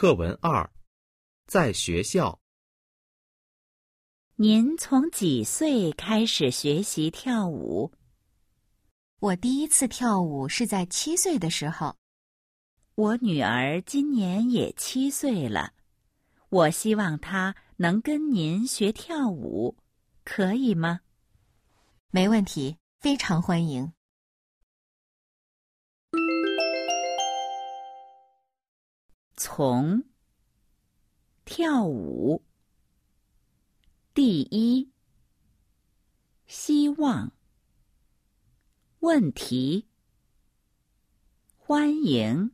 课文二，在学校。您从几岁开始学习跳舞？我第一次跳舞是在七岁的时候。我女儿今年也七岁了，我希望她能跟您学跳舞，可以吗？没问题，非常欢迎。从跳舞，第一，希望，问题，欢迎。